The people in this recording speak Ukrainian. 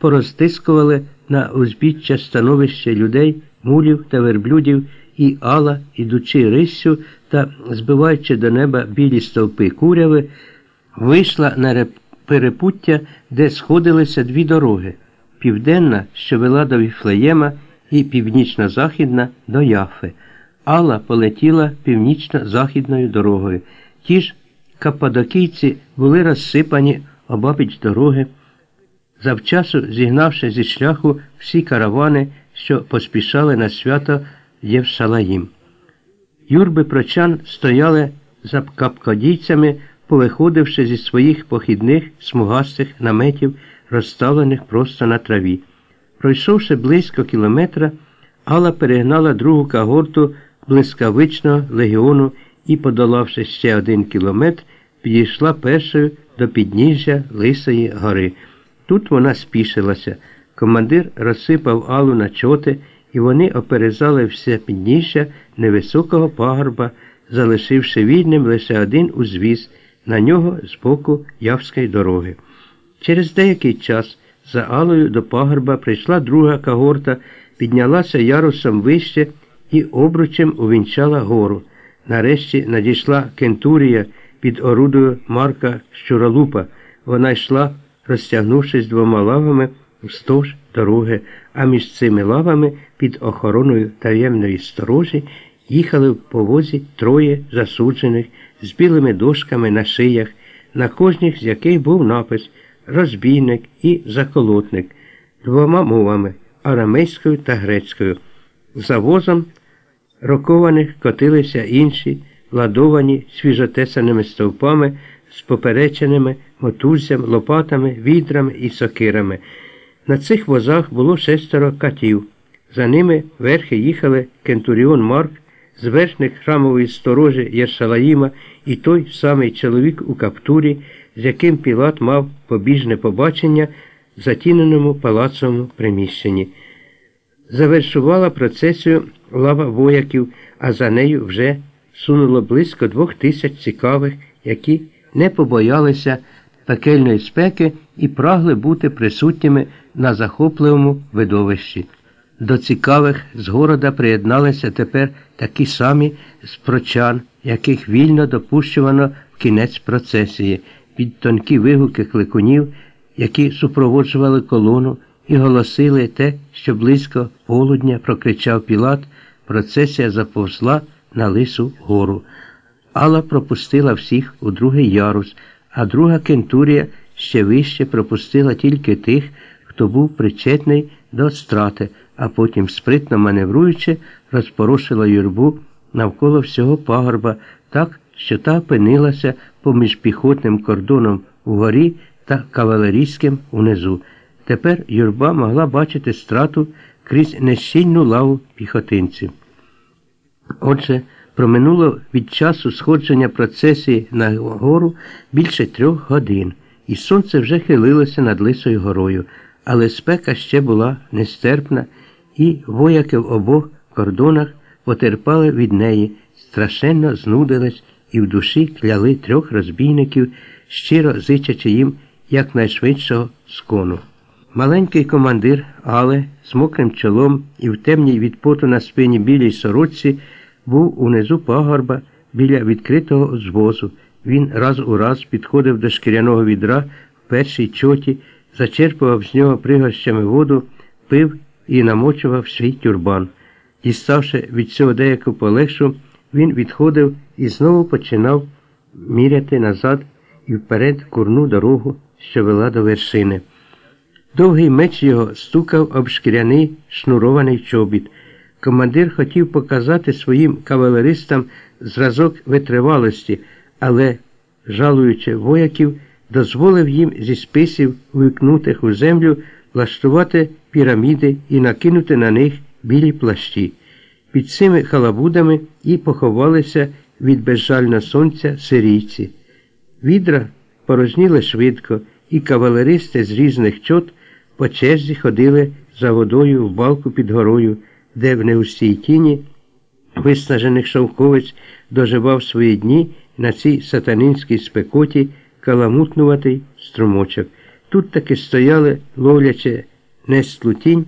порозтискували на узбіччя становище людей, мулів та верблюдів, і Алла, ідучи риссю та збиваючи до неба білі стовпи куряви, вийшла на перепуття, де сходилися дві дороги південна, що вела до Віфлеєма, і північно-західна до Яфи. Алла полетіла північно-західною дорогою. Ті ж каппадокійці були розсипані обабіч дороги, завчасу зігнавши зі шляху всі каравани, що поспішали на свято Євшалаїм. Юрби прочан стояли за капкодійцями, повиходивши зі своїх похідних смугастих наметів, розставлених просто на траві. Пройшовши близько кілометра, Алла перегнала другу кагорту блискавичного легіону і, подолавши ще один кілометр, підійшла першою до підніжжя Лисої гори. Тут вона спішилася. Командир розсипав Аллу на чоти, і вони оперезали все підніжжя невисокого пагорба, залишивши вільним лише один узвіз, на нього з боку Явської дороги. Через деякий час за Алою до пагорба прийшла друга кагорта, піднялася ярусом вище і обручем увінчала гору. Нарешті надійшла кентурія під орудою Марка Щуролупа. Вона йшла, розтягнувшись двома лавами вздовж дороги, а між цими лавами під охороною таємної сторожі їхали в повозі троє засуджених з білими дошками на шиях, на кожніх з яких був напис розбійник і заколотник двома мовами арамейською та грецькою. За возом рокованих котилися інші, ладовані свіжотесаними стовпами з попереченими мотуззям, лопатами, відрами і сокирами. На цих возах було шестеро катів. За ними верхи їхали Кентуріон Марк, з верхних храмової сторожі Єршалаїма і той самий чоловік у каптурі, з яким Пілат мав побіжне побачення в затіненому палацовому приміщенні. Завершувала процесію лава вояків, а за нею вже сунуло близько двох тисяч цікавих, які не побоялися пекельної спеки і прагли бути присутніми на захопливому видовищі. До цікавих з города приєдналися тепер такі самі з прочан, яких вільно допущувано в кінець процесії, під тонкі вигуки кликунів, які супроводжували колону і голосили те, що близько полудня прокричав Пілат, процесія заповзла на лису гору. Алла пропустила всіх у другий ярус, а друга кентурія ще вище пропустила тільки тих, хто був причетний до страти, а потім, спритно маневруючи, розпорошила юрбу навколо всього пагорба так, що та опинилася поміж піхотним кордоном угорі та кавалерійським унизу. Тепер юрба могла бачити страту крізь нещільну лаву піхотинців. Отже, проминуло від часу сходження процесії на гору більше трьох годин, і сонце вже хилилося над Лисою горою, але спека ще була нестерпна, і вояки в обох кордонах потерпали від неї, страшенно знудились і в душі кляли трьох розбійників, щиро зичачи їм якнайшвидшого скону. Маленький командир, але з мокрим чолом і в темній від поту на спині білій сорочці був унизу пагорба біля відкритого звозу. Він раз у раз підходив до шкіряного відра в першій чоті, зачерпував з нього пригощами воду, пив і намочував свій тюрбан. Діставши від цього деяку полегшу, він відходив і знову починав міряти назад і вперед курну дорогу, що вела до вершини. Довгий меч його стукав об шкіряний шнурований чобіт. Командир хотів показати своїм кавалеристам зразок витривалості, але, жалуючи вояків, дозволив їм зі списів, викнутих у землю, влаштувати піраміди і накинути на них білі плащі. Під цими халабудами і поховалися від безжального сонця сирійці. Відра порожніли швидко, і кавалеристи з різних чот по черзі ходили за водою в балку під горою, де в неустій тіні виснажених шовковець доживав свої дні на цій сатанинській спекоті каламутнуватий струмочок. Тут таки стояли, ловлячи нестлу тінь,